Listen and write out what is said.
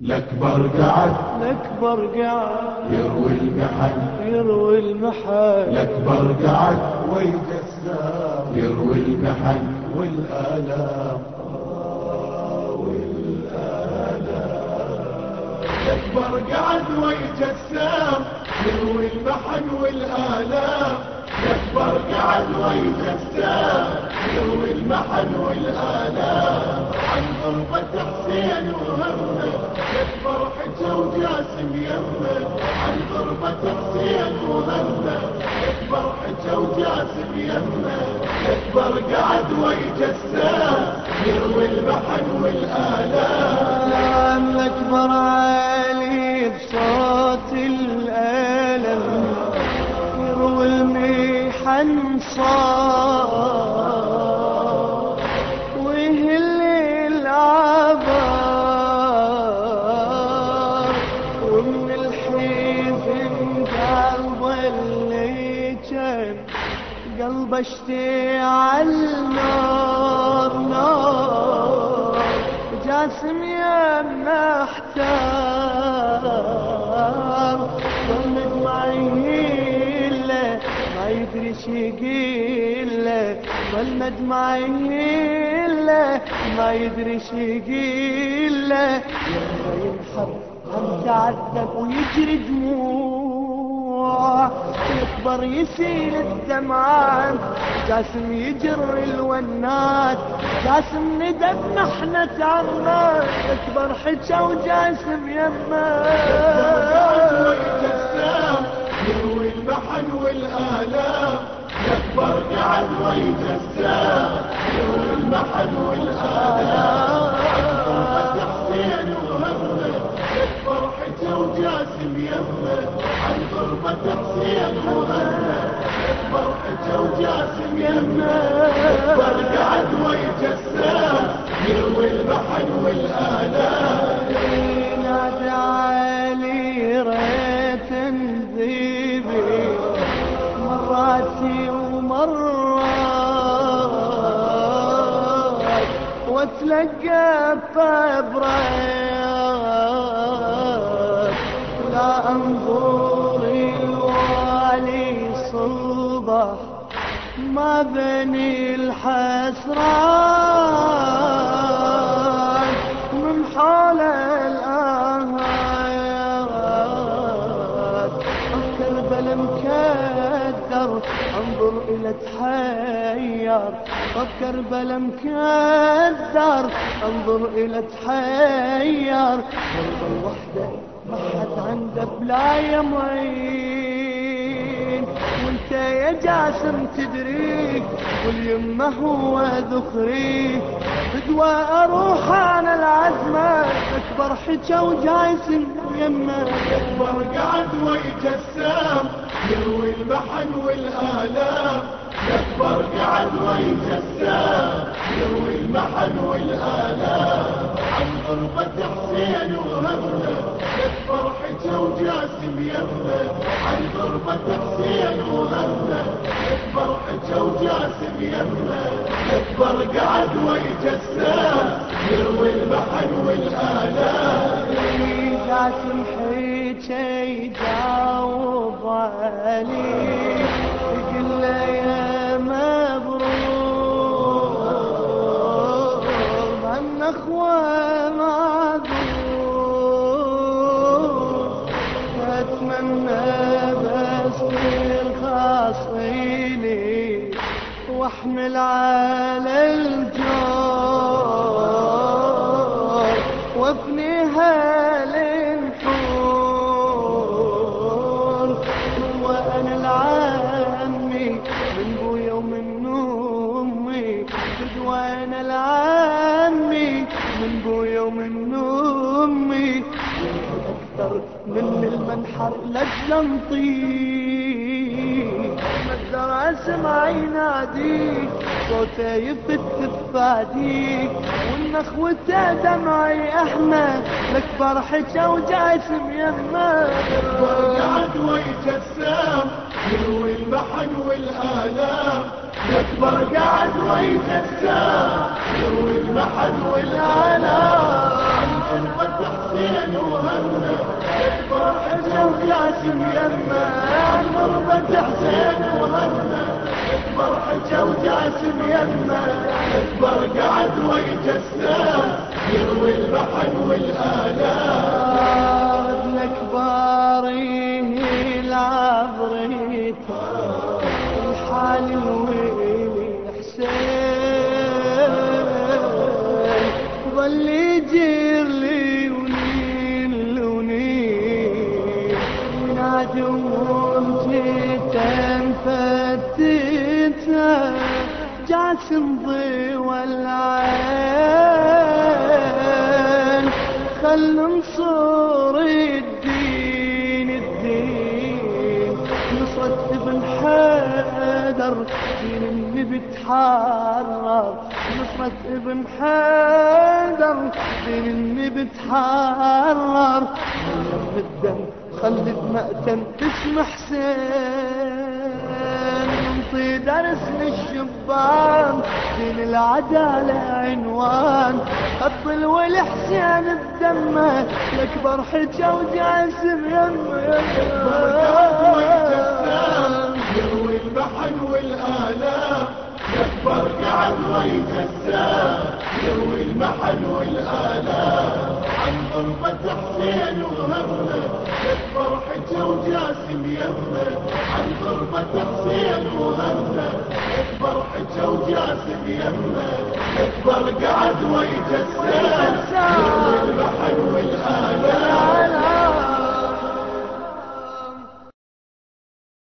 الأكبر قعد. الأكبر قعد. يروي المحن يروي المحن الأكبر قعد. ويجسام يروي المحن والآلام. الأكبر قعد. ويجسام يروي المحن والآلام. الأكبر قعد. ويجسام يروي المحن والآلام. عن غربة حسين وهمة يكبر حجة وجاسم يمة. عن غربة حسين وهمة يكبر حجة وجاسم يمة. يكبر قعد ويجسام يروي المحن والآلام. الأكبر عالي بصوت الألم يروي المحن صار قلب اشتعل نار نار. جاسم يا محتار. ضمد معي ما يدري شي له. ضل معي ما يدري شي يقول له. يما ينحر هم تعذب ويجري دموع. يكبر يسيل الدمعات جاسم يجر الونات. جاسم ندب محنة عمه اكبر حجة وجاسم ويجسام يروي المحن والآلام يكبر قعد ويجسام يروي المحن والآلام. وجاسم يمه يكبر قعد ويجسام يروي المحن والآلام ريت مراتي ومرات واتلقى أنظر ما بني الحسرات من حول الآهات؟ كربلا مكدر انظر إلى تحير كربلا مكدر انظر إلى تحير قلب الوحدة ما حد عنده بلا يمين. وانت يا جاسم تدري واليمه هو ذخري. بدوى أروح أنا العزمة أكبر حجة وجايسم يمه. يكبر قعد ويجسام يروي المحن والآلام. يكبر قعد ويجسام يروي المحن والآلام. عن غربة حسين وهمه حجة وجاسم يمه عن غربة حسين وهمه حجة وجاسم يمه يكبر قعد ويجسام يروي المحن والآلام جاسم حيجي يجاوب علي اتمنى بس ترخصيني واحمل على الجار وافنيها بويا ومن امي أكثر من المنحر للجنطي مقدر اسمع يناديك. صوته يفت بفاديك. والنخوته دمعي أحمد. الاكبر حجة وجاسم يمه قعد ويجسام يروي المحن والآلام. يكبر قعد ويجسام يروي المحن والآلام. يكبر حسن وجاسم يمه عن غربة وجاسم يمه يكبر قعد ويجسم يروي البحر والآلام الأكباري ينادي ومجيته مفتته جاسم ضوى العين. خل نصور الدين الدين. نصرة ابن حيدر دين اللي بتحرر نصرة ابن حيدر دين اللي بتحرر الدم خلد مأتم اسم حسين ننطي درس للشبان دين العدالة عنوان. خط الولي حسين الدمة الأكبر حجة وجاسم يمه يروي البحر والآلام. قعد ويجسام يروي المحن والآلام عن ضربة حسين يكبر حجة وجاسم يمه عن ضربة حسين يكبر حجة وجاسم يمه يكبر قعد ويجسام يروي البحر والآلام